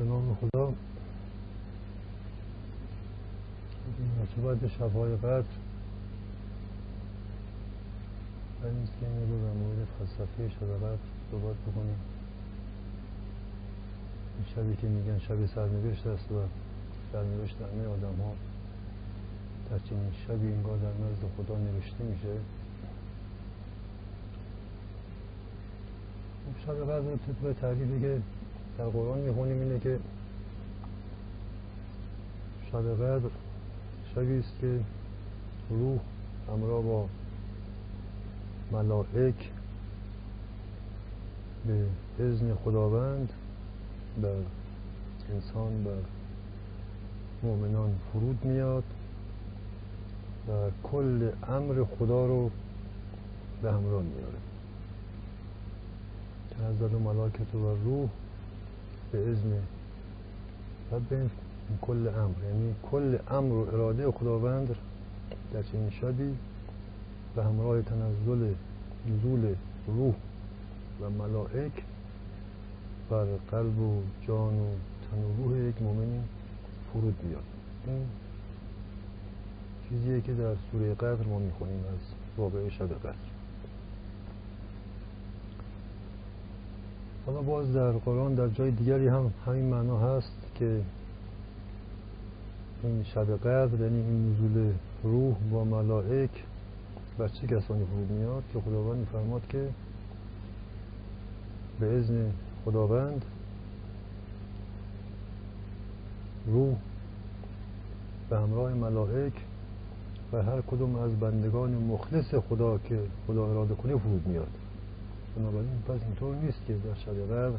به نام خدا. مناسبت شبهای قدر برای نیست که این رو در مورد فلسفه شب قدر صحبت بکنیم. این شبی که میگن شب سرنوشت است و سرنوشت همه آدم ها در چنین شبی انگار در نزد خدا نوشته میشه. خب شب قدر رو طبق تعریفی که در قرآن می‌خونیم اینه که شب قدر شبی است که روح همراه با ملائک به اذن خداوند بر انسان بر مؤمنان فرود میاد و کل امر خدا رو به همراه میاره. تنزل ملاکت و روح به اذن. و به کل امر. یعنی کل امر و اراده خداوند در چنین شبی به همراه تنزل نزول روح و ملائک بر قلب و جان و تن و روح یک مؤمنی فرود بیاد. این چیزیه که در سوره قدر ما می‌خونیم از واقع شب قدر. حالا باز در قرآن در جای دیگری هم همین معنا هست که این شب قدر یعنی این نزول روح با ملائک بر چه کسانی فرود میاد که خداوند میفرماد که به اذن خداوند روح به همراه ملائک و هر کدوم از بندگان مخلص خدا که خدا اراده کنه فرود میاد. بنابراین پس اینطور نیست که در شب قدر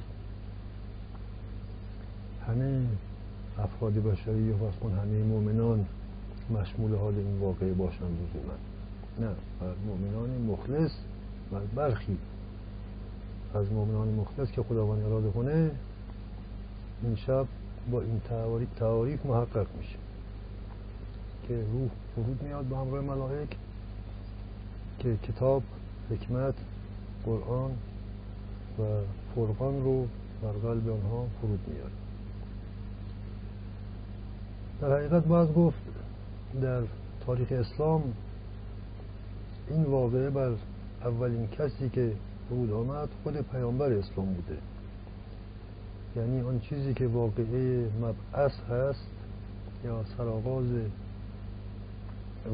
همه افراد بشری یا کن همه مؤمنان مشمول حال این واقعه باشن لزوما نه بر مؤمنان مخلص و برخی از مؤمنان مخلص که خداوند اراده کنه این شب با این تعاریف محقق میشه که روح فرود میاد به همراه ملائک که کتاب حکمت قرآن و فرقان رو بر قلب آنها فرود میاد در حقیقت باید گفت در تاریخ اسلام این واقعه بر اولین کسی که فرود آمد خود پیامبر اسلام بوده. یعنی آن چیزی که واقعه مبعث هست یا سرآغاز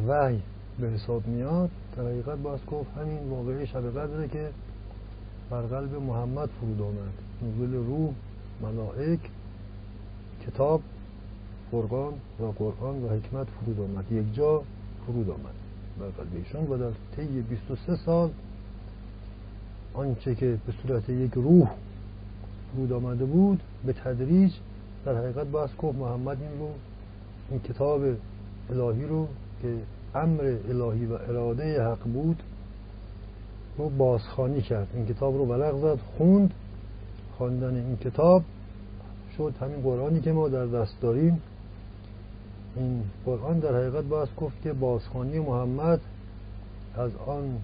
وحی به حساب میاد در حقیقت باید گفت همین واقعه شب قدره که بر قلب محمد فرود آمد. نزول روح ملائک کتاب فرقان و قرآن و حکمت فرود آمد. یک جا فرود آمد بر قلب ایشون و در طی 23 سال آنچه که به صورت یک روح فرود آمده بود به تدریج در حقیقت باید گفت محمد این رو این کتاب الهی رو که امر الهی و اراده حق بود رو بازخانی کرد. این کتاب رو ورق زد خوند خواندن این کتاب شد همین قرآنی که ما در دست داریم. این قرآن در حقیقت باید گفت که بازخانی محمد از آن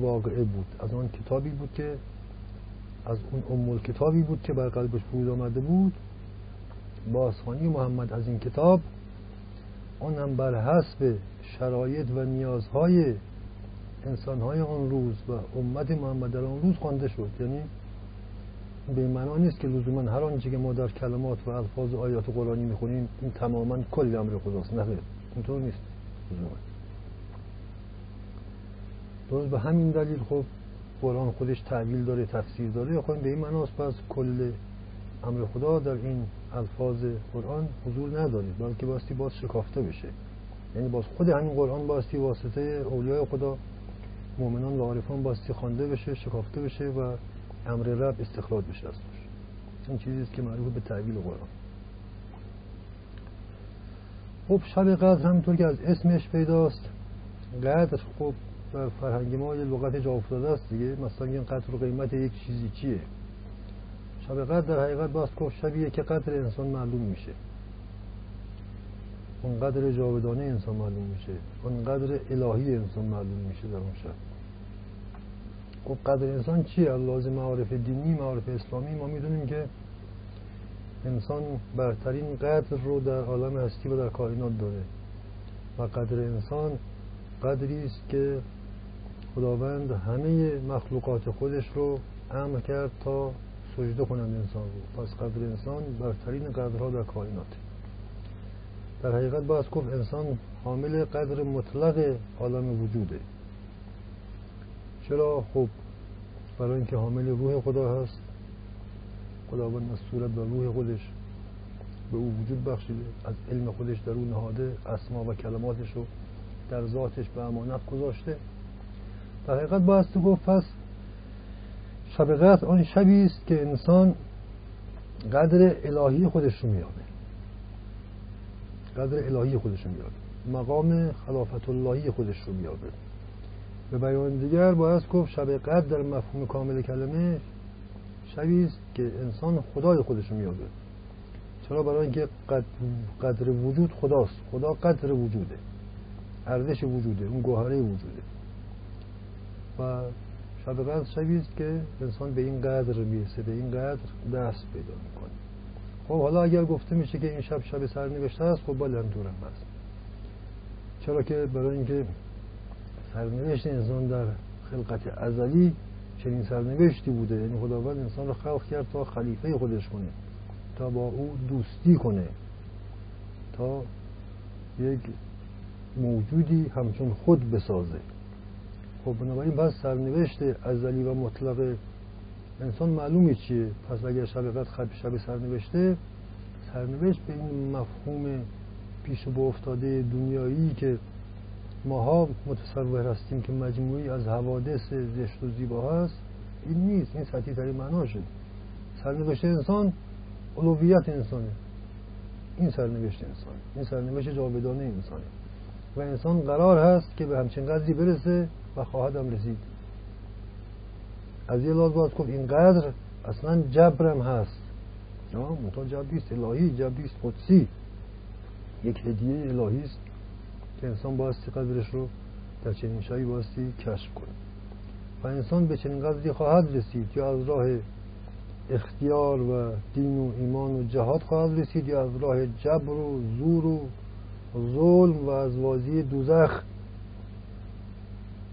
واقعه بود از آن کتابی بود که از اون امول کتابی بود که بر قلبش فرود آمده بود. بازخانی محمد از این کتاب اون هم بر حسب شرایط و نیازهای انسانهای آن روز و امت محمد در آن روز خوانده شد. یعنی به معنا نیست که لزوما هر آنچه که ما در کلمات و الفاظ آیات قرآنی می‌خونیم این تماما کل امر خداست. نه اینطور نیست. لزوما. درست به همین دلیل خب قرآن خودش تعویل داره تفسیر داره. خب به این معناست پس کل امر خدا در این الفاظ قرآن حضور نداره بلکه باستی باز شکافته بشه. یعنی باز خود همین قرآن باستی واسطه اولیای خدا مؤمنان و عارفان باستی خوانده بشه شکافته بشه و امر رب استخراج بشه از توش این چیزی است که معروف به تعویل قرآن. خب شب قدر همینطور که از اسمش پیداست. قدر خب در فرهنگ ما یه لغت جا افتاده است دیگه. مثلا این قدر قیمت یک چیزی چیه؟ شب قدر در حقیقت باز گفت شبیه که قدر انسان معلوم میشه. اون قدر جاودانه انسان معلوم میشه. اون قدر الهی انسان معلوم میشه در اون شب خب قدر انسان چیه؟ لازم معارف دینی معارف اسلامی. ما می‌دونیم که انسان برترین قدر رو در عالم هستی و در کائنات داره. و قدر انسان قدری است که خداوند همه مخلوقات خودش رو امر کرد تا سجده کنند انسان رو. پس قدر انسان برترین قدرها در کائنات در حقیقت باید گفت انسان حامل قدر مطلق عالم وجوده. چرا؟ خب برای اینکه حامل روح خدا هست خداوند از صورت و روح خودش به او وجود بخشیده از علم خودش در او نهاده اسما و کلماتش رو در ذاتش به امانت گذاشته. در حقیقت بایستی گفت پس شب قدر آن شبی است که انسان قدر الهی خودش رو میابه قدر الهی خودش رو میابه مقام خلافت اللهی خودش رو میابه به بیان دیگر باید گفت شب قدر در مفهوم کامل کلمه شبی است که انسان خدای خودش رو میابه چرا؟ برای اینکه قدر وجود خداست. خدا قدر وجوده. ارزش وجوده. اون گوهره وجوده. و شب قدر شبی است که انسان به این قدر می‌رسه به این قدر دست پیدا می‌کنه. خب حالا اگر گفته میشه که این شب شب سرنوشته است خب باید دورم هست چرا که برای اینکه سرنوشت انسان در خلقت ازلی چنین سرنوشتی بوده یعنی خداوند انسان رو خلق کرد تا خلیفه خودش کنه تا با او دوستی کنه تا یک موجودی همچون خود بسازه. خب بنابراین پس سرنوشت ازلی و مطلق انسان معلومه چیه؟ پس اگر شب قدر خب شب سرنوشته سرنوشت به این مفهوم پیش و افتاده دنیایی که ماها متصور هستیم که مجموعی از حوادث زشت و زیبا هست این نیست این سطحی ترین معناشه سرنوشت انسان علویت انسانه. این سرنوشت انسان این سرنوشت جاودانه انسانه. و انسان قرار هست که به همچین قدری برسه و خواهد هم رسید. از یه لحاظ باید گفت اینقدر اصلا جبرم هست. منتها جبریست الهی جبریست قدسی. یک هدیه الهی است که انسان بایستی قدرش رو در چنین شایی بایستی کشف کنه. و انسان به چنین قدری خواهد رسید یا از راه اختیار و دین و ایمان و جهاد خواهد رسید یا از راه جبر و زور و ظلم و از وازی دوزخ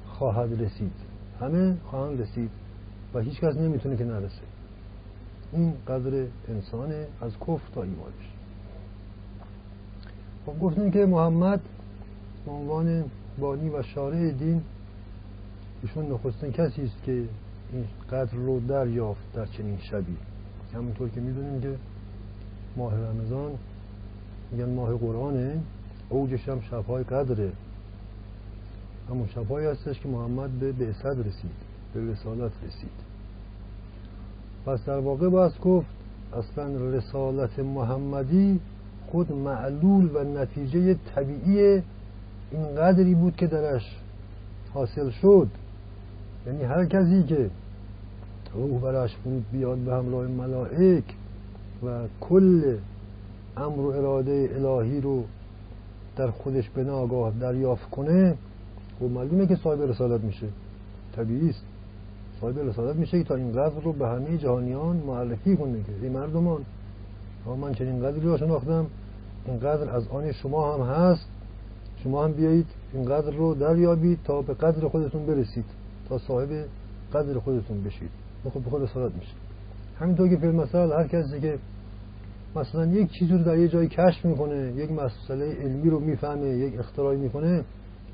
خواهد رسید. همه خواهند رسید. و هیچ کس نمی‌تونه که نرسه. این قدر انسانه از کفر تا ایمانش. خب گفتیم که محمد به عنوان بانی و شارع دین ایشون نخستین کسی است که این قدر رو دریافت در چنین شبی همونطور که می‌دونیم که ماه رمضان میگن ماه قرآنه اوجش هم شبهای قدره همون شبهایی هستش که محمد به بعثت رسید به رسالت رسید. پس در واقع باید گفت اصلا رسالت محمدی خود معلول و نتیجه طبیعی این قدری بود که درش حاصل شد. یعنی هر کسی که روح برش فرود بیاد به همراه ملائک و کل امر و اراده الهی رو در خودش به ناگاه دریافت کنه و معلومه که صاحب رسالت میشه. طبیعی است. صاحب رسالت میشه که تا این قدر رو به همه جهانیان معرفی کنه که این مردمان من چنین قدری رو شناختم این قدر از آن شما هم هست شما هم بیایید این قدر رو دریابید تا به قدر خودتون برسید تا صاحب قدر خودتون بشید. خود به خود رسالت میشه. همینطور که مثال هر کسی که مثلا یک چیزی رو در یه جایی کشف می‌کنه یک مسئله علمی رو می‌فهمه یک اختراعی می‌کنه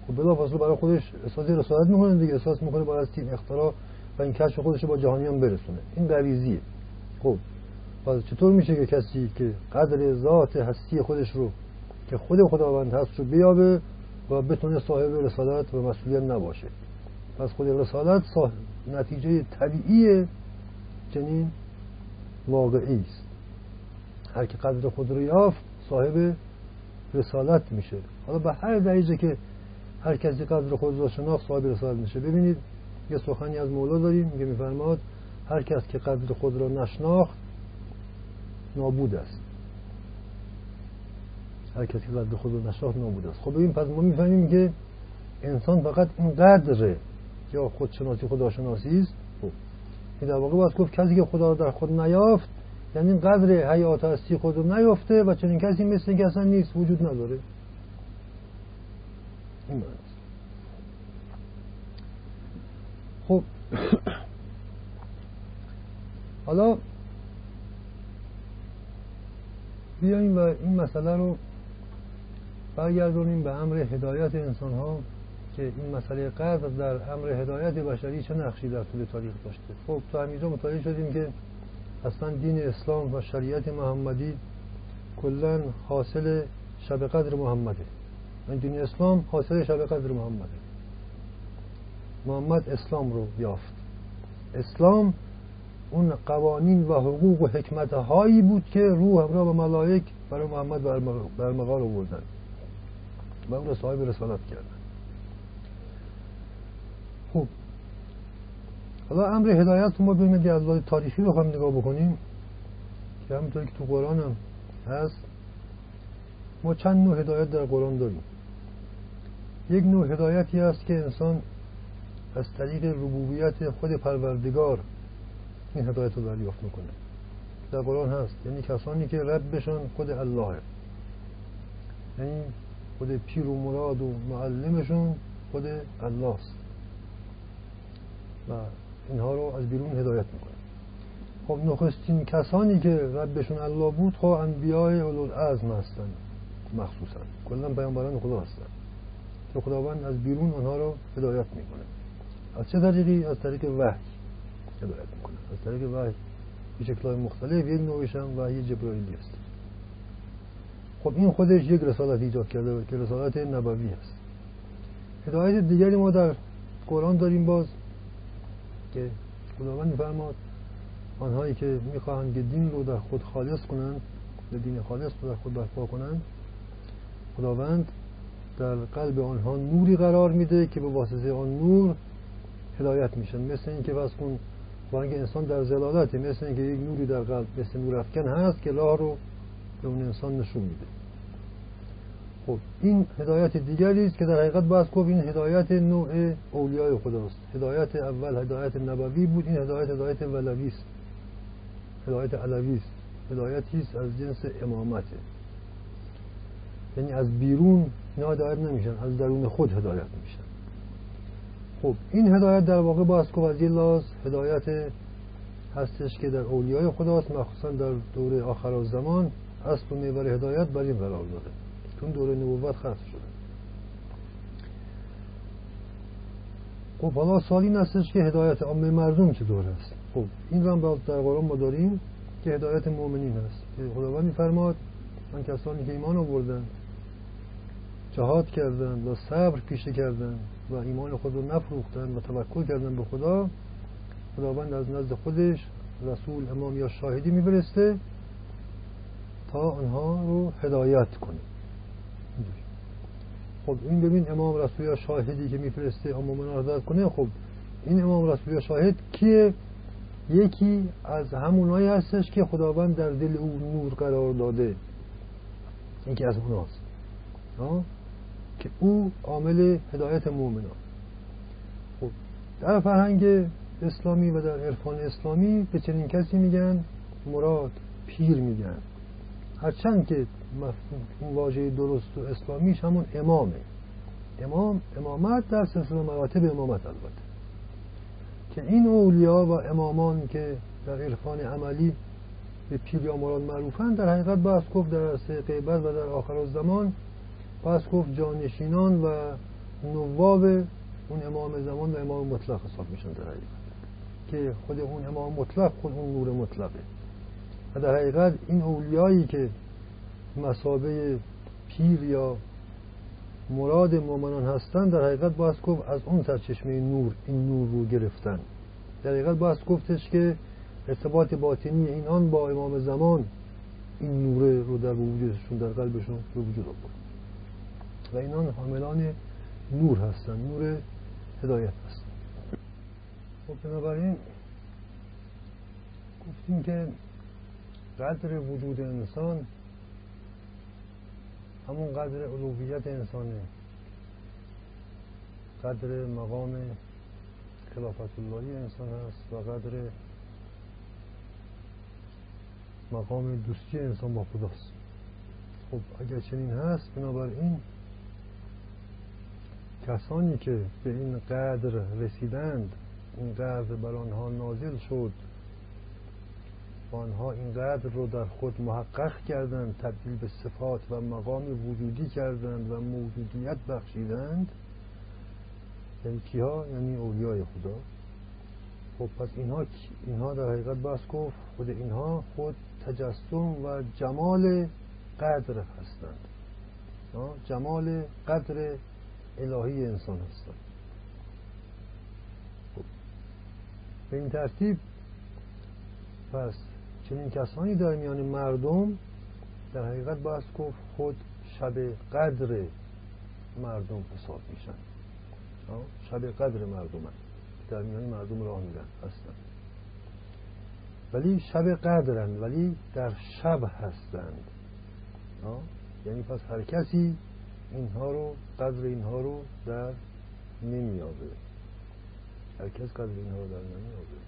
خب بلا فاصله برای خودش احساس رسالت می‌کنه دیگه احساس می‌کنه باید از این اختراع و این کشف خودش با جهانیان برسونه. این غریزیه خب پس چطور میشه که کسی که قدر ذات هستی خودش رو که خود خداوند هست رو بیابه و بتونه صاحب رسالت و مسئولیت نباشه؟ پس خود رسالت نتیجه طبیعی چنین واقعی است. هر که قدر خود رو یافت صاحب رسالت میشه. حالا به هر درجه که هر کسی قدر خود را شناخت صاحب رسالت میشه. ببینید یه سخنی از مولا داریم که میفرماد هر کس که قدر خود را نشناخت نابود است. هر کسی که قدر خود را نشناخت نابود است. خب ببین پس ما می‌فهمیم که انسان فقط این قدره یا خودشناسی خداشناسی است. خب. در واقع باید گفت کسی که خدا را در خود نیافت یعنی قدر حیات هستی خودم نیفته و چنین کسی مثل که اصلا نیست وجود نداره. این خب. حالا بیاییم و این مسئله رو برگردونیم به امر هدایت انسان ها که این مسئله قدر در امر هدایت بشری چه نقشی در طول تاریخ داشته. خب تا همینجا متوجه شدیم که اصلا دین اسلام و شریعت محمدی کلا حاصل شب قدر محمده. این دین اسلام حاصل شب قدر محمده. محمد اسلام رو یافت. اسلام اون قوانین و حقوق و حکمت هایی بود که روح همراه و ملائک برای محمد برمغال آوردن و اون رو صاحب رسالت کردن. خوب حالا امر هدایت ما ببینید از تاریخی بخوام نگاه بکنیم که همینطور که تو قرآن هم هست ما چند نوع هدایت در قرآن داریم. یک نوع هدایتی است که انسان از طریق ربوبیت خود پروردگار این هدایت رو دریافت می‌کنه. در قرآن هست. یعنی کسانی که ربشان خود الله یعنی خود پیر و مراد و معلمشون خود الله است و اینها رو از بیرون هدایت می‌کنه. خب نخستین کسانی که ربشون الله بود خب انبیای العزم هستن مخصوصا. کلا پیامبران خدا هستن. که خداوند از بیرون آنها رو هدایت می‌کنه. از چه طریقی از طریق وحی. هدایت می‌کنه از طریق وحی. به شکلهای مختلف یک نوعش هم وحی جبرائیلی است خب این خودش یک رسالت ایجاد کرده که رسالت نبوی است هدایت دیگری ما در قرآن داریم باز که خداوند میفرماد آنهایی که می‌خواهند که دین رو در خود خالص کنند به دین خالص رو در خود برپا کنند خداوند در قلب آنها نوری قرار میده که به واسطه آن نور هدایت میشن مثل اینکه واسه کن با انسان در زلالته مثل اینکه یک نوری در قلب مثل نور افکن هست که راه رو به اون انسان نشون میده. خب این هدایت دیگری است که در حقیقت باید گفت این هدایت نوع اولیای خداست. هدایت اول هدایت نبوی بود این هدایت هدایت ولوی است. هدایت علوی است. هدایتی است از جنس امامته یعنی از بیرون اینا هدایت نمیشن از درون خود هدایت میشن. خب این هدایت در واقع با اسکو از هدایت هستش که در اولیای خداست مخصوصا در دوره آخر زمان اصل و میور هدایت بر این قرار داده. چون دوره نبوت ختم شده. خب حالا سال این هستش که هدایت عامه مردم چه دور است؟ خب این رو هم در قرآن ما داریم که هدایت مؤمنین هست که خداوند میفرماد من کسانی که ایمان آوردن جهاد کردن و صبر پیشه کردن و ایمان خود رو نفروختن و توکل کردن به خدا خداوند از نزد خودش رسول امام یا شاهدی میفرسته تا آنها رو هدایت کنه. خب این ببین امام رسول یا شاهدی که میفرسته امام رو هدایت کنه خب این امام رسول یا شاهد کیه؟ یکی از همونایی هستش که خداوند در دل او نور قرار داده. یکی از اوناست. که او عامل هدایت مؤمنان خب در فرهنگ اسلامی و در عرفان اسلامی به چنین کسی میگن مراد پیر میگن. هرچند که مفهوم واژه درست و اسلامیش همون امامه. امام امامت در سلسله مراتب امامت البته. که این اولیا و امامان که در عرفان عملی به پیر یا مراد معروفن در حقیقت باز گفت در سه غیبت و در آخر زمان پس گفت جانشینان و نواب اون امام زمان و امام مطلق حساب میشن در حقیقت. که خود اون امام مطلق خود اون نور مطلقه. و در حقیقت این اولیایی که مسابه پیر یا مراد مؤمنان هستند در حقیقت باید گفت از اون سرچشمه نور این نور رو گرفتن. در حقیقت باید گفتش که ارتباط باطنی این آن با امام زمان این نوره رو در وجودشون در قلبشون به وجود آورد. و اینان حاملان نور هستن نور هدایت هستن. خب بنابراین گفتیم که قدر وجود انسان همون قدر علویت انسانه. قدر مقام خلافت اللهی انسان هست و قدر مقام دوستی انسان با خداست. خب اگر چنین هست بنابراین کسانی که به این قدر رسیدند این قدر بر آنها نازل شد آنها این قدر رو در خود محقق کردند تبدیل به صفات و مقام وجودی کردند و موجودیت بخشیدند یعنی کیها؟ یعنی اولیای خدا. خب پس اینها اینها در حقیقت بس گفت خود اینها خود تجسم و جمال قدر هستند. جمال قدر الهی انسان هستند خب. به این ترتیب پس چنین کسانی در میان مردم در حقیقت باید گفت خود شب قدر مردم حساب میشن. شب قدر مردم در میان مردم راه میرن هستند ولی شب قدرند ولی در شب هستند یعنی پس هر کسی اینها رو قدر اینها رو در نمیابه هر کس قدر اینها رو در نمیابه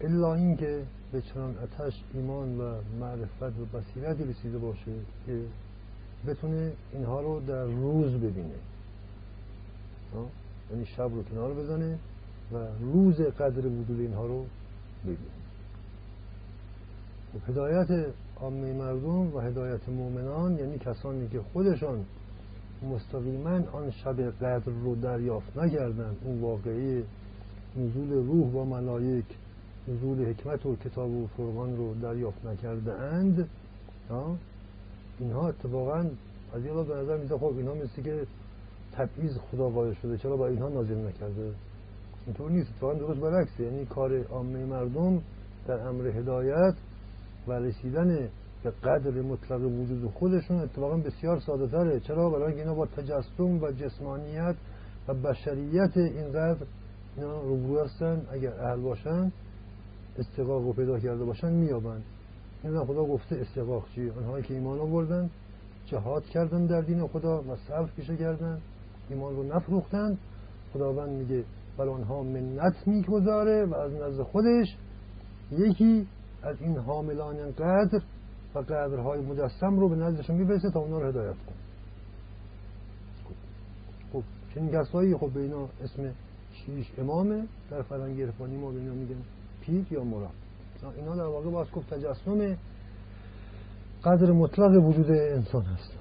الا اینکه به چنان اتش ایمان و معرفت و بصیرتی رسیده باشه که بتونه اینها رو در روز ببینه. یعنی شب رو کنار بزنه و روز قدر وجود اینها رو ببینه. هدایت عامه مردم و هدایت مؤمنان یعنی کسانی که خودشان مستقیما آن شب قدر رو دریافت نکردند. اون واقعی نزول روح و ملائک نزول حکمت و کتاب و فرمان رو دریافت نکرده اند اینها اتفاقا از یه به نظر میده خب اینها مثل که تبعیض خدا شده چرا با اینها نازل نکرده؟ اینطور نیست اتفاقا درست برعکسه یعنی کار عامه مردم در امر هدایت و رسیدن به قدر مطلق وجود خودشون اتفاقا بسیار ساده تره چرا؟ برای اینا با تجسم و جسمانیت و بشریت اینقدر اینا روبرو هستن اگر اهل باشن استقاق رو پیدا کرده باشن میابند این خدا گفته استقاق چی آنهایی که ایمان آوردن جهاد کردن در دین خدا و صرف پیشه کردن ایمان رو نفروختن. خداوند میگه بر آنها منت می‌گذاره و از نزد خودش یکی از این حاملان قدر و قدرهای مجسم رو به نزدشون میفرسته تا اونا رو هدایت کن خب چنین کسایی خب به اینا اسم شیش امامه در فرنگ عرفانی ما به اینا میگن پیر یا مراد. اینا در واقع باز گفت تجسم قدر مطلق وجود انسان هست.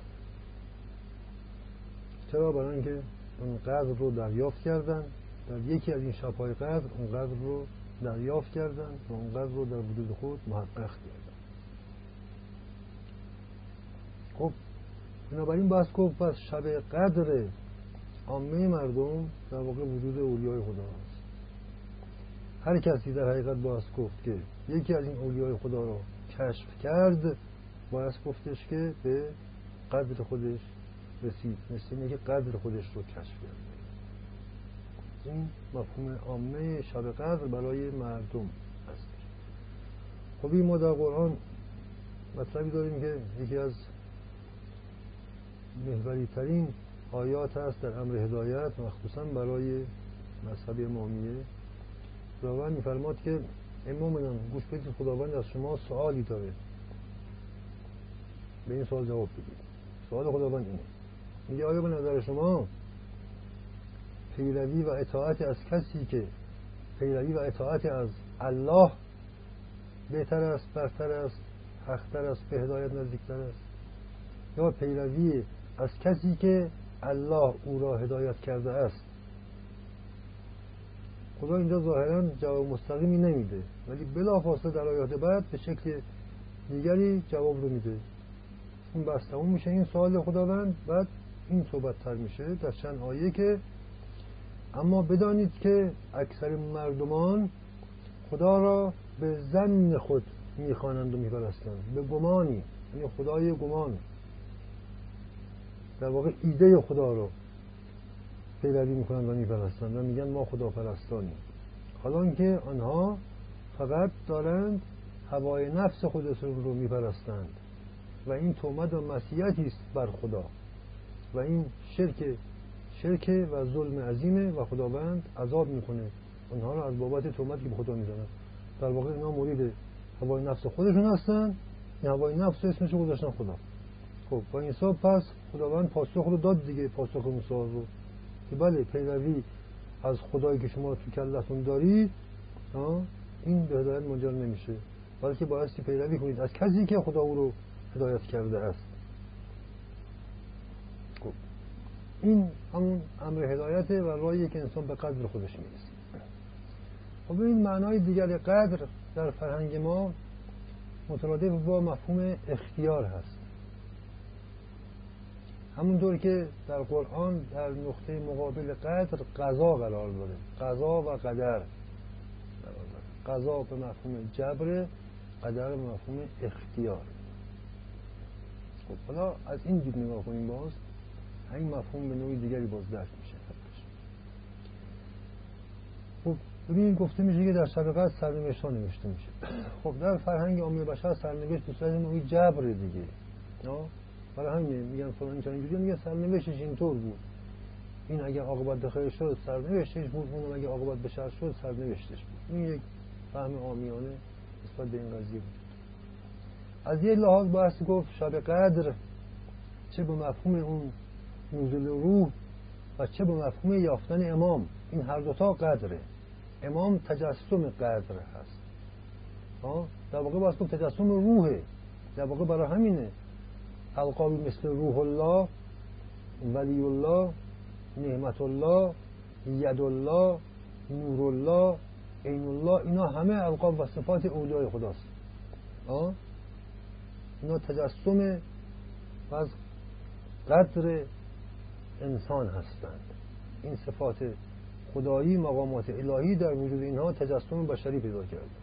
چرا؟ برای اینکه اون قدر رو دریافت کردن. در یکی از این شبهای قدر اون قدر رو دریافت کردن و اون قدر رو در وجود خود محقق کردن. خب بنابراین باز گفت پس شب قدر عامه مردم در واقع وجود اولیای خدا هست. هر کسی در حقیقت باز گفت که یکی از این اولیای خدا رو کشف کرد باید گفتش که به قدر خودش رسید. مثل اینه که قدر خودش رو کشف کرد. این مفهوم عامه شب قدر برای مردم هست خب این ما در قرآن مطلبی داریم که یکی از محوری ترین آیات هست در امر هدایت مخصوصا برای مذهب امامیه. خداوند میفرماد که امامنان گوش بدید خداوند از شما سوالی داره. به این سوال جواب بدید. سوال خداوند اینه. میگه آیا به نظر شما پیروی و اطاعت از کسی که پیروی و اطاعت از الله بهتر است برتر است حقتر است به هدایت نزدیکتر است. یا پیروی از کسی که الله او را هدایت کرده است. خدا اینجا ظاهرا جواب مستقیمی نمیده ولی بلافاصله در آیات بعد به شکل دیگری جواب رو میده. اون بس تموم میشه این سوال خداوند. بعد این صحبت تر میشه در چند آیه که اما بدانید که اکثر مردمان خدا را به زن خود می‌خوانند و میپرستند. به گمانی. یعنی خدای گمان. در واقع ایده خدا رو پیروی می‌کنند و میپرستند و میگن ما خدا پرستانیم حالا که آنها فقط دارند هوای نفس خودشون رو میپرستند. و این تومد و مسیحیتی است بر خدا. و این شرک شرک و ظلم عظیمه و خداوند عذاب می‌کنه. اونها رو از بابت تومتی که به خدا می‌زنن. در واقع اینا مورد هوای نفس خودشون هستن. این هوای نفس اسمش گذاشتن خدا. خب با این حساب پس خداوند پاسخ رو داد دیگه پاسخ موسی رو. که بله پیروی از خدایی که شما تو کلتون دارید این به هدایت منجر نمیشه. بلکه بایستی پیروی کنید از کسی که خدا او رو هدایت کرده است. خب. این همون امر هدایته و راهی که انسان به قدر خودش می‌رسه. خب این معنای دیگر قدر در فرهنگ ما مترادف با مفهوم اختیار هست. همونطور که در قرآن در نقطه مقابل قدر قضا قرار داره قضا و قدر قضا به مفهوم جبر قدر مفهوم اختیار. خب حالا از این دید نگاه کنیم باز. این مفهوم به نوعی دیگری باز درک میشه. خب ببینید گفته میشه که در شب قدر سرنوشت ها نوشته میشه. خب در فرهنگ عامه بشر سرنوشت به صورت نوعی جبر دیگه. برای همین میگن فلان چنین جوری میگن سرنوشتش اینطور بود. این اگر عاقبت بخیر شد سرنوشتش بود. اون اگر عاقبت به شد سرنوشتش بود. این یک فهم عامیانه نسبت به این قضیه بود. از یه لحاظ بایستی گفت شب قدر چه به مفهوم اون نزول روح و چه به مفهوم یافتن امام. این هر دوتا قدره. امام تجسم قدر هست. در واقع باید گفت تجسم روحه. در واقع برای همینه. القابی مثل روح الله ولی الله نعمت الله ید الله نور الله عین الله اینا همه القاب و صفات اولیای خداست. اینا تجسم و از قدر انسان هستند. این صفات خدایی مقامات الهی در وجود اینها تجسم بشری پیدا کرده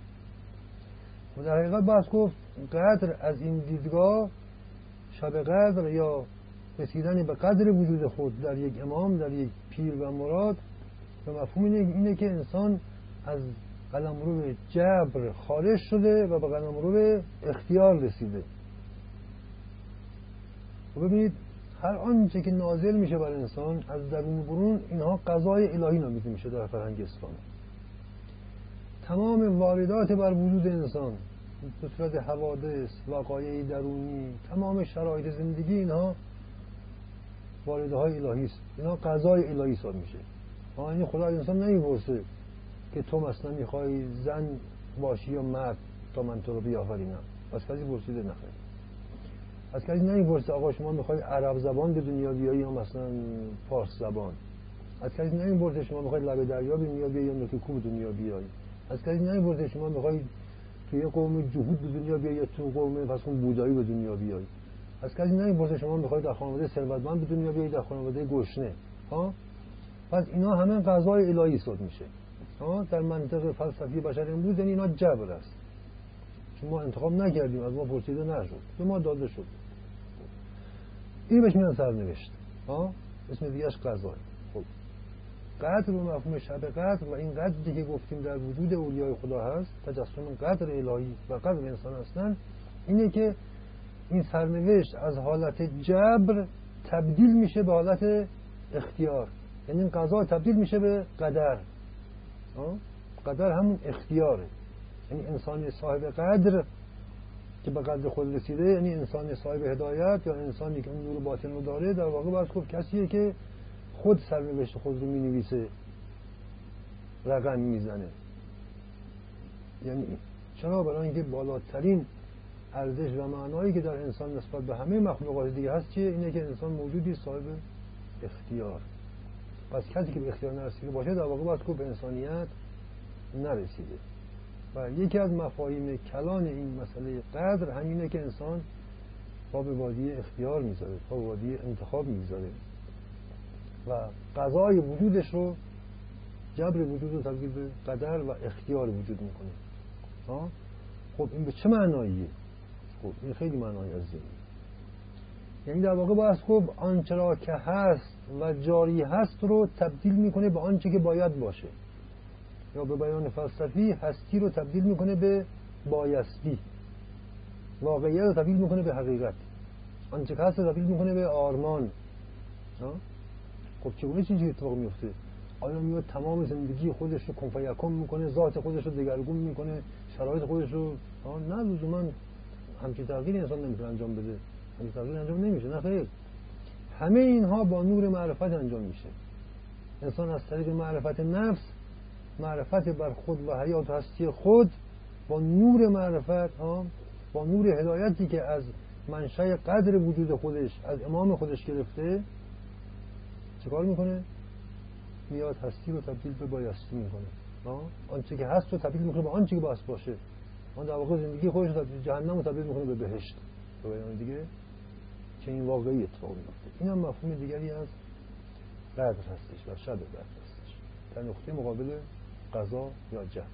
و در حقیقت باید گفت قدر از این دیدگاه شب قدر یا رسیدن به قدر وجود خود در یک امام در یک پیر و مراد به مفهوم اینه که انسان از قلمرو جبر خارج شده و به قلمرو اختیار رسیده. و ببینید هر آنچه که نازل میشه بر انسان از درون برون اینها قضای الهی نامیده میشه در فرهنگ اسلام. تمام واردات بر وجود انسان به صورت حوادث وقایع درونی تمام شرایط زندگی اینها وارده های الهی است. اینا قضای الهی حساب میشه. این خدا انسان نمی‌پرسه که تو مثلا می‌خوای زن باشی یا مرد تا من تو رو بیافرینم. پس کسی پرسیده نخیر از کسی نمی‌پرسه آقا شما می‌خوای عرب زبان به دنیا بیایی یا مثلا فارس زبان؟ از کسی نمی‌پرسه شما می‌خوای لبه دریا به دنیا بیایی یا نوک کوب دنیا بیایی؟ از کسی نمی‌پرسه شما می‌خوای توی قوم جهود به دنیا بیایی یا تو قوم پس بودایی به دنیا بیایی؟ از کسی نمی‌پرسه شما می‌خوای در خانواده ثروتمند به دنیا بیایی در خانواده گشنه ها؟ پس اینا همه قضای الهی صد میشه ها؟ در منطق فلسفی بشر امروز یعنی اینا جبر است. چون انتخاب نکردیم از ما پرسیده نشد. به ما داده شد. این بهش میان سرنوشت. ها اسم دیگهش قضا. خب. قدر و مفهوم شب قدر و این قدری که گفتیم در وجود اولیای خدا هست تجسم قدر الهی و قدر انسان هستن اینه که این سرنوشت از حالت جبر تبدیل میشه به حالت اختیار. یعنی این قضا تبدیل میشه به قدر. قدر همون اختیاره. یعنی انسان صاحب قدر که به قدر خود رسیده یعنی انسان صاحب هدایت یا انسانی که اون نور باطن رو داره در واقع باید خب کسیه که خود سرنوشت خود رو می نویسه رقم می‌زنه. یعنی چرا؟ برای اینکه بالاترین ارزش و معنایی که در انسان نسبت به همه مخلوقات دیگه هست چیه؟ اینه که انسان موجودی صاحب اختیار. پس کسی که به اختیار نرسیده باشه در واقع باید به انسانیت نرسیده. و یکی از مفاهیم کلان این مسئله قدر همینه که انسان پا به وادی اختیار می‌ذاره پا به وادی انتخاب می‌ذاره. و قضای وجودش رو جبر وجود رو تبدیل به قدر و اختیار وجود می‌کنه. خب این به چه معناییه؟ خب این خیلی معنای عظیمه یعنی در واقع باید خب آنچه که هست و جاری هست رو تبدیل می‌کنه به آنچه که باید باشه. یا به بیان فلسفی هستی رو تبدیل می‌کنه به بایستی. واقعیت رو تبدیل می‌کنه به حقیقت. آنچه که هست رو تبدیل می‌کنه به آرمان. خب چگونه چیزی اتفاق میفته آیا میاد تمام زندگی خودش رو کنفیکم می‌کنه ذات خودش رو دگرگون می‌کنه شرایط خودش رو؟ نه لزوما همچین تغییر انسان نمی‌تونه انجام بده. همچین تغییر انجام نمیشه نه خیر. همه اینها با نور معرفت انجام میشه. انسان از طریق معرفت نفس معرفت بر خود و حیات هستی خود با نور معرفت ها با نور هدایتی که از منشأ قدر وجود خودش از امام خودش گرفته چکار می‌کنه؟ میاد هستی رو تبدیل به بایستی می‌کنه آنچه که هست رو تبدیل می‌کنه به آنچه که باید باشه. آن در واقع زندگی خودش رو تبدیل جهنم رو تبدیل می‌کنه به بهشت. به بیان دیگه چه این واقعی اتفاق میفته این هم مفهوم دیگری از قدر هستش و شب قدر هستش. در نقطه مقابل قضا یا جهل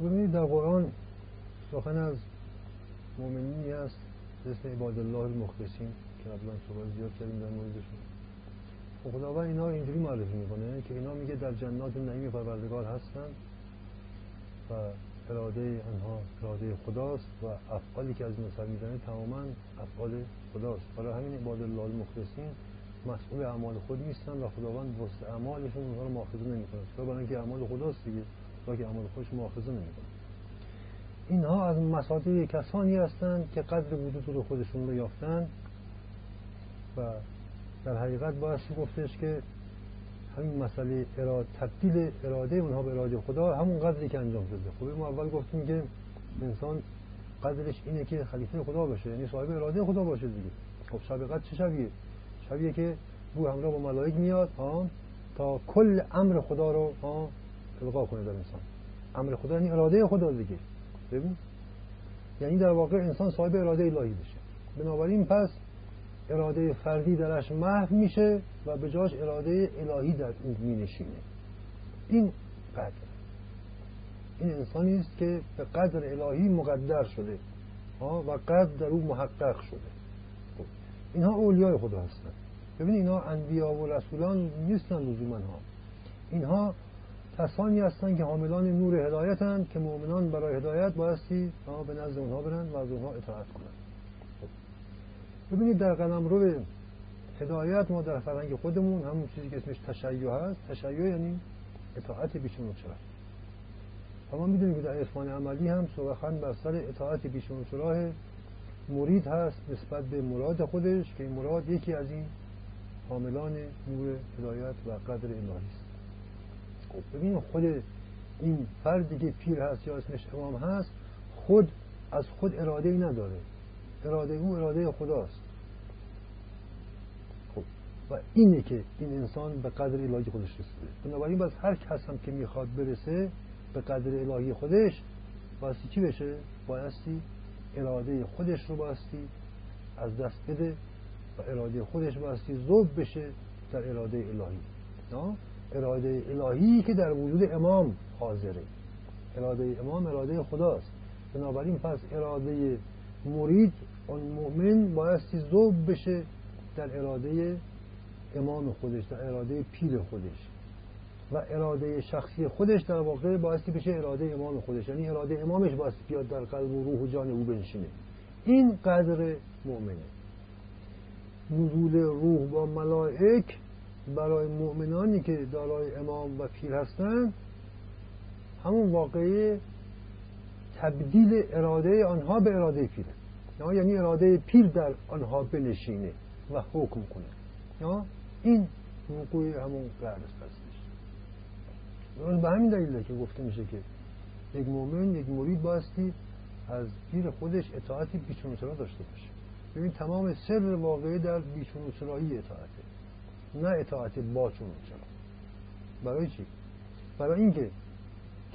ببینید در قرآن سخن از مؤمنینی هست اسم عباد الله المخلصین که قبلا صحبت زیاد کردیم در موردشون. خب خداوند اینا اینجوری معرفی می‌کنه که اینا میگه در جنات نعیم پروردگار هستن و اراده آنها اراده خداست و افعالی که از سر می‌زنه تماما افعال خداست. برای همین عباد الله المخلصین مسئول اعمال خود نیستن و خداوند وسط اعمالشون اونها رو مؤاخذه نمی‌کنه. چرا برای اینکه اعمال خداست دیگه که اعمال خودش مؤاخذه نمی‌کنه. اینها از مساطی کسانی هستند که قدر وجود رو خودشون رو یافتن و در حقیقت باید گفتش که همین مسئله اراده تبدیل اراده اونها به اراده خدا همون قدری که انجام شده. خب ما اول گفتیم که انسان قدرش اینه که خلیفه خدا باشه یعنی صاحب اراده خدا باشه دیگه. خب شب چه شبیه؟ شبیه که او همراه با ملائک میاد ها تا کل امر خدا رو ها القا کنه در انسان. امر خدا یعنی اراده خدا دیگه. ببین؟ یعنی در واقع انسان صاحب اراده الهی بشه. بنابراین پس اراده فردی درش محو میشه و به جاش اراده الهی در اون مینشینه. این قدر این انسانی است که به قدر الهی مقدر شده و قدر در او محقق شده. اینها اولیای خدا هستند ببین اینها انبیا و رسولان نیستن لزوما ها. اینها کسانی هستند که حاملان نور هدایتند که مؤمنان برای هدایت بایستی به نزد اونها برن و از اونها اطاعت کنند ببینید در قلم رو هدایت ما در فرهنگ خودمون همون چیزی که اسمش تشیع هست. تشیع یعنی اطاعت بیشون چرا. و ما می‌دونیم که در عرفان عملی هم سوخن بر سر اطاعت بیشون چراه مرید هست نسبت به مراد خودش که این مراد یکی از این حاملان نور هدایت و قدر الهی است. خب ببین خود این فردی که پیر هست یا اسمش امام هست خود از خود اراده ای نداره. اراده او اراده خداست. خب و اینه که این انسان به قدر الهی خودش رسیده. بنابراین باز هر کس هم که می‌خواد برسه به قدر الهی خودش بایستی چی بشه؟ بایستی اراده خودش رو بایستی از دست بده و اراده خودش بایستی زوب بشه در اراده الهی؟ اراده الهی که در وجود امام حاضره. اراده امام اراده خداست. بنابراین پس اراده مرید اون مؤمن بایستی زوب بشه در اراده امام خودش در اراده پیر خودش. و اراده شخصی خودش در واقع بایستی بشه اراده امام خودش. یعنی اراده امامش بایستی بیاد در قلب و روح و جان او بنشینه. این قدر مؤمنه. نزول روح با ملائک برای مؤمنانی که دارای امام و پیر هستند همون واقعی تبدیل اراده آنها به اراده پیره. یعنی اراده پیر در آنها بنشینه و حکم کنه. این وقوع همون قرد هستش به همین دلیل که گفته میشه که یک مؤمن یک مرید باستی از پیر خودش اطاعتی بیچون چرا داشته باشه. ببین تمام سر واقعی در بیچون چرایی اطاعته نه اطاعت با چون برای چی؟ برای اینکه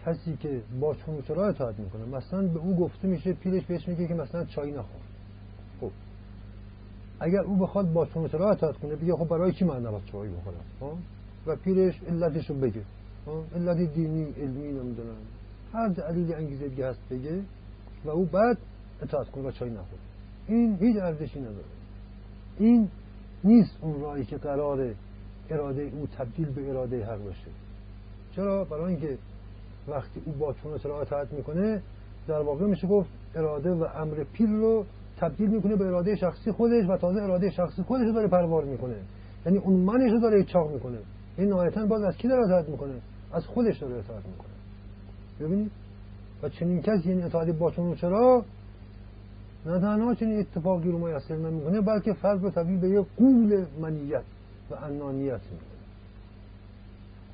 کسی که با چون چرا اطاعت می‌کنه مثلا به او گفته میشه پیرش بهش میگه که مثلا چای نخور. خب. اگر او بخواد با چون چرا اطاعت کنه بگه خب برای چی من نباید چای بخورم؟ خب؟ و پیرش علتش رو بگه؟ علت دینی علمی نمی‌دونم. هر دلیل انگیزه دیگه هست بگه و او بعد اطاعت کنه و چای نخور این هیچ ارزشی نداره. این نیست اون راهی که قرار اراده او تبدیل به اراده حق بشه چرا؟ برای اینکه وقتی او با چون را اطاعت می‌کنه در واقع میشه گفت اراده و امر پیر رو تبدیل می‌کنه به اراده شخصی خودش و تازه اراده شخصی خودش رو داره پروار می‌کنه. یعنی اون منش رو داره چاق می‌کنه. این نهایتا باز از کی داره اطاعت می‌کنه؟ از خودش داره اطاعت می‌کنه. ببینید؟ و چنین کسی این اطاعت با چون چرا؟ نه تنها چنین اتفاقی رو میسر نمی‌کنه بلکه فرد رو تبدیل به یک قول منیت و انانیت می‌کنه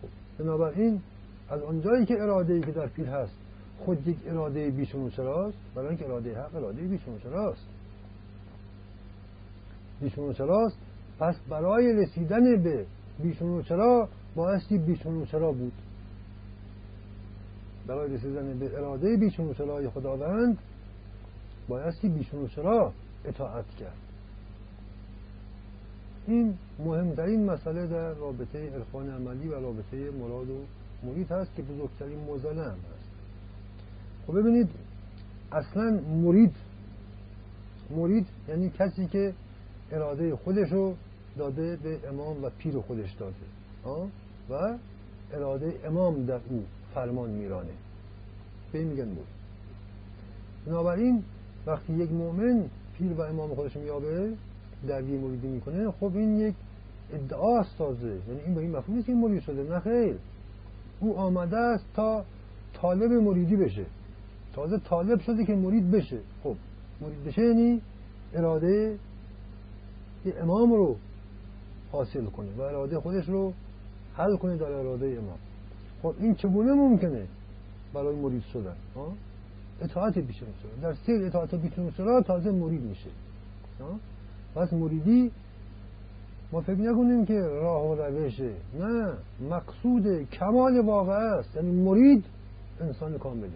خب بنابراین از آنجایی که اراده ای که در پیل هست خود یک اراده بیشون چراست؟ برای اینکه اراده حق اراده بیشون چراست؟ بیشون چراست؟ پس برای رسیدن به بیشون چرا بایستی بیشون چرا بود؟ برای رسیدن به اراده بیشون چرای خداوند بایستی بیشون چرا اطاعت کرد. این مهمترین مسئله در رابطه عرفان عملی و رابطه مراد و مرید هست که بزرگترین موزله هم هست. خب ببینید اصلا مرید مرید یعنی کسی که اراده خودش رو داده به امام و پیر خودش داده و اراده امام در او. فرمان میرانه. به میگن مرید بنابراین وقتی یک مؤمن پیر و امام خودش میابه در مریدی می‌کنه خب این یک ادعاست تازه یعنی این به این مفهوم نیست که مرید شده. نه خیر. او آمده است تا طالب مریدی بشه. تازه طالب شده که مرید بشه. خب مرید بشه یعنی اراده امام رو حاصل کنه و اراده خودش رو حل کنه در اراده امام. خب این چگونه ممکنه؟ برای مرید شدن اطاعت بیشون در سیر اطاعت بیشون شدن تازه مرید میشه پس مریدی ما فکر نکنیم که راه و روشه نه مقصود کمال واقع است. یعنی مرید انسان کامله.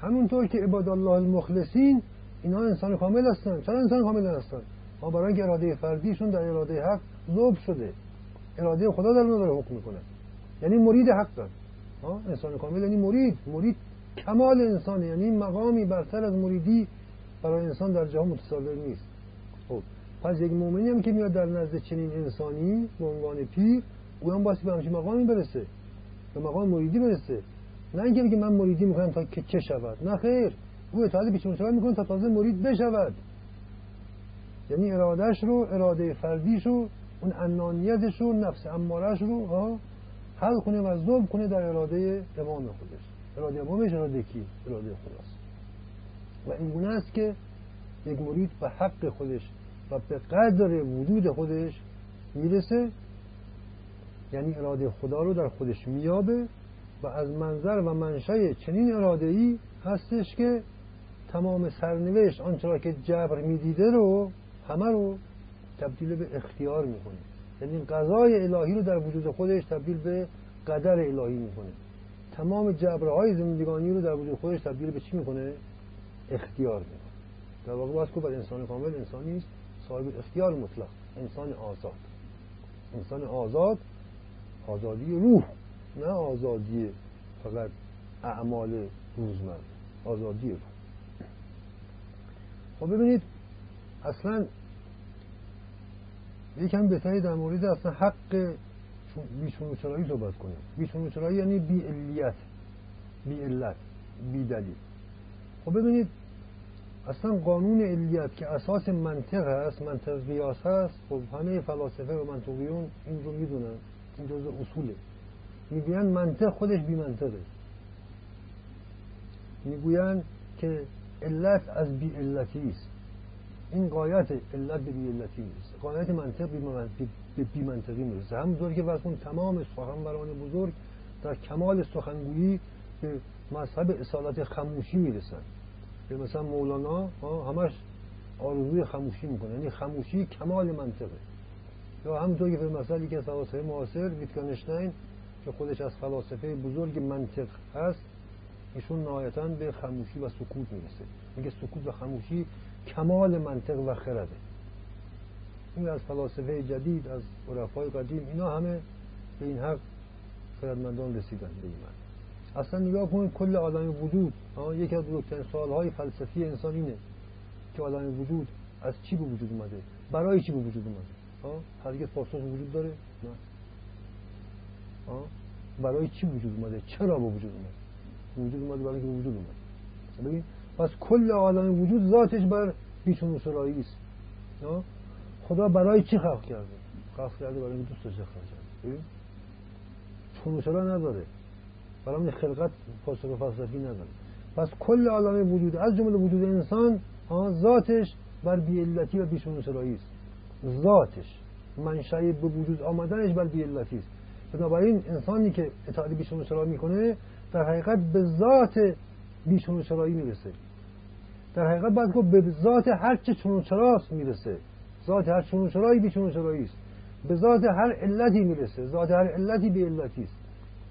همونطور که عباد الله المخلصین اینا انسان کامل هستن. چرا انسان کامل هستن؟ ما برای اینکه اراده فردیشون در اراده حق ذوب شده. اراده خدا در اون داره حکم می‌کنه. یعنی مرید حق انسان کامل یعنی مرید. مرید کمال انسان یعنی مقامی برتر از مریدی برای انسان در جهان متصور نیست. خب پس یک مؤمنی هم که میاد در نزد چنین انسانی به عنوان پیر او هم باید به همچین مقامی برسه به مقام مریدی برسه. نه اینکه بگه من مریدی می‌کنم تا که چه شود. نه خیر او اطاعت پیش مشاور می‌کنه تا تازه مرید بشود. یعنی ارادهش رو اراده فردیش رو اون انانیتش رو نفس امارش رو ها حل کنه و ذوب کنه در اراده امام خودش. اراده امامش اراده کی؟ اراده خداست. و این گونه است که یک مرید به حق خودش و به قدر وجود خودش می‌رسه یعنی اراده خدا رو در خودش میابه و از منظر و منشأ چنین اراده ای هستش که تمام سرنوشت آنچه که جبر می‌دیده رو همه رو تبدیل به اختیار می‌کنه. یعنی قضای الهی رو در وجود خودش تبدیل به قدر الهی می‌کنه. تمام جبرهای زندگانی رو در وجود خودش تبدیل به چی می‌کنه؟ اختیار می‌کنه. در واقع باز که انسان کامل انسانی است صاحب اختیار مطلق انسان آزاد. انسان آزاد آزادی روح نه آزادی فقط اعمال روزمره. آزادی روح. خب ببینید اصلا یکم بهتری در مورد اصلا حق بیشون چرایی صحبت کنیم. بیشون چرایی یعنی بی علیت بی علت بی دلیل خب ببینید اصلا قانون علیت که اساس منطق هست منطق قیاس هست خب همه فلاسفه و منطقیون این رو می‌دونن. این جزء اصوله. می‌گوین منطق خودش بی منطقه می‌گوین که علت از بی علتی است. این قایت علت به بی علتی نیست قایت منطق به بی منطقی می‌رسه. همونطور که واسه تمام سخنوران بزرگ در کمال سخنگویی به مذهب اصالت خموشی می‌رسن. که مثلا مولانا همش آرزوی خموشی می‌کنه. یعنی خموشی کمال منطقه. یا همونطور که به مثلا که از فلاسفه معاصر ویتگانشتاین که خودش از فلاسفه بزرگ منطق هست ایشون نهایتا به خموشی و سکوت می‌رسه. میگه سکوت و خموشی کمال منطق و خرده. این از فلاسفه جدید از عرفای قدیم اینا همه به این حق خردمندان رسیدن به ایمان. اصلا نگاه کنید کل آدم وجود یکی از بزرگترین سوالهای فلسفی انسان اینه که آدم وجود از چی به وجود اومده؟ برای چی به وجود اومده؟ هرگز پاسخ وجود داره؟ نه. برای چی وجود اومده؟ چرا به وجود اومده؟ وجود اومده برای اینکه وجود اومده. ببین پس کل عالم وجود ذاتش بر بیچون سرایی است خدا برای چی خلق کرده؟ قصد کرده برای اینکه دوستش ببین؟ چون چرا نداره. برای خلقت پاسخ فلسفی نداره. پس کل عالم وجود از جمله وجود انسان ذاتش بر بیعلتی و بیشون چرایی است. ذاتش منشأ به وجود آمدنش بر بیعلتی است. بنابراین انسانی که اطاعت بیشون چرا می‌کنه در حقیقت به ذات بیشون چرایی می‌رسه. در حقیقت باید گفت به ذات هر چه چون چراست می‌رسه. ذات هر چون چرایی بیشون چرایی است. به ذات هر علتی می‌رسه. ذات هر علتی به علتی است.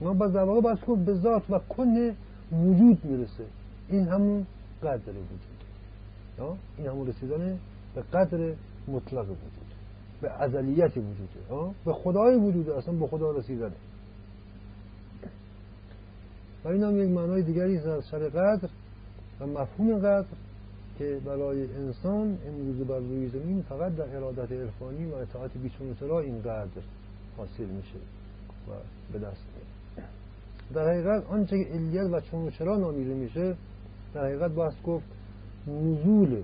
ما با در واقع باید گفت به ذات و کن وجود می‌رسه. این همون قدر وجود. این همون رسیدن به قدر مطلق وجود. به ازلیت وجوده به خدای وجوده اصلا به خدا رسیدنه و این هم یک معنای دیگری از شب قدر و مفهوم قدر. که برای انسان امروز بر روی زمین فقط در ارادت عرفانی و اطاعت بیچون چرا این قدر حاصل میشه و به دست میاد. در حقیقت آنچه که علیت و چون چرا نامیده میشه در حقیقت باید گفت نزول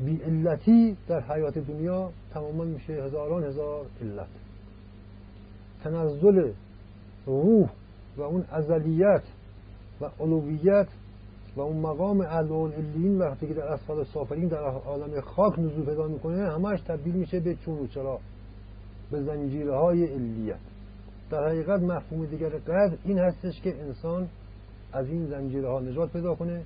بی علتی در حیات دنیا تماما میشه هزاران هزار علت. تنزل روح و اون ازلیت و علویت و اون مقام الین وقتی که در اسفل سافرین در عالم خاک نزول پیدا می‌کنه همش تبدیل میشه به چون چرا به زنجیرهای علیت. در حقیقت مفهوم دیگر قدر این هستش که انسان از این زنجیرها نجات پیدا کنه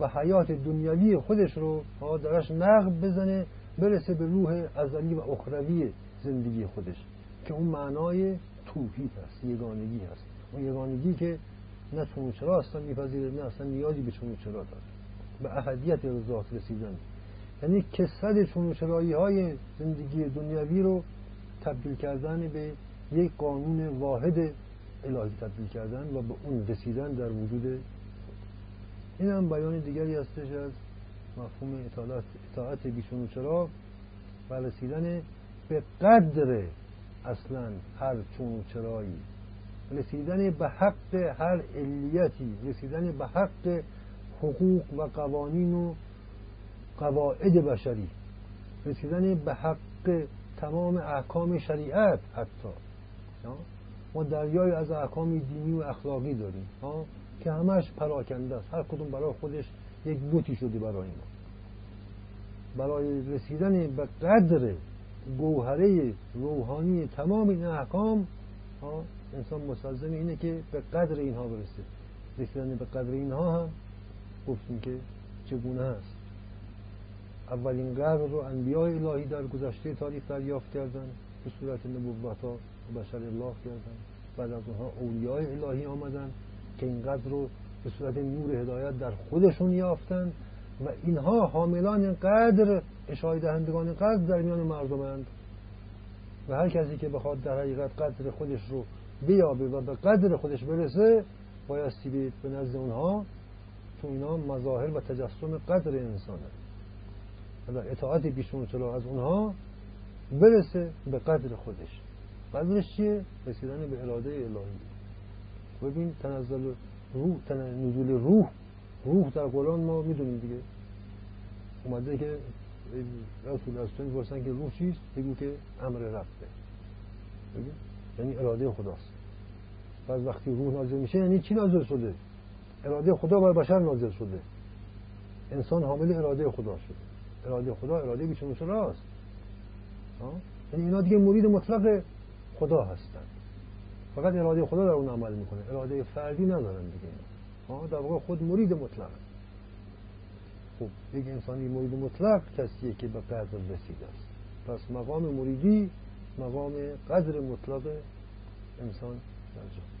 و حیات دنیوی خودش رو درش نقب بزنه برسه به روح ازلی و اخروی زندگی خودش که اون معنای توحید هست یگانگی هست. اون یگانگی که نه چون چرا اصلا میپذیره نه اصلا نیازی به چون چرا داره. به احدیت ذات رسیدن. یعنی کسد چون چرایی های زندگی دنیوی رو تبدیل کردن به یک قانون واحد الهی تبدیل کردن و به اون رسیدن در وجود این هم بیان دیگری هستش از مفهوم اطاعت, اطاعت بیشون و چرا و رسیدن به قدر اصلا هر چون و چرایی. رسیدن به حق هر علیتی رسیدن به حق حقوق و قوانین و قواعد بشری رسیدن به حق تمام احکام شریعت حتی. ما دریای از احکام دینی و اخلاقی داریم که همش پراکنده است. هر کدوم برای خودش یک بوتی شده برای ما. برای رسیدن به قدر گوهره روحانی تمام این احکام انسان مستلزم اینه که به قدر اینها برسه. رسیدن به قدر اینها هم گفتیم که چگونه هست. اولین قدر رو انبیاء الهی در گذشته تاریخ دریافت کردن به صورت نبوت ها و بشر الله کردن. بعد از اونها اولیاء الهی آمدن که اینقدر رو به صورت نور هدایت در خودشون یافتند و اینها حاملان قدر اشاره دهندگان قدر در میان مردمند. و هر کسی که بخواد در حقیقت قدر خودش رو بیابه و به قدر خودش برسه بایستی بید به نزد اونها چون اینا مظاهر و تجسم قدر انسانه. در اطاعت بیشون چلا از اونها برسه به قدر خودش. قدرش چیه؟ رسیدن به اراده الهی. ببین تنزل روح نزول روح. روح در قرآن ما می‌دونیم دیگه. اومده که رسول از تو که روح چیست؟ بگو که امر رفته یعنی اراده خداست. بعد وقتی روح نازل میشه یعنی چی نازل شده؟ اراده خدا بر بشر نازل شده. انسان حامل اراده خدا شده. اراده خدا اراده بیشون راست. یعنی اینا دیگه مرید مطلق خدا هستن. فقط اراده خدا در اون عمل می‌کنه. اراده فردی ندارن دیگه. در واقع خود مرید مطلق خب یک انسانی مرید مطلق کسیه که به قدر رسیده است. پس مقام مریدی مقام قدر مطلق انسان در جا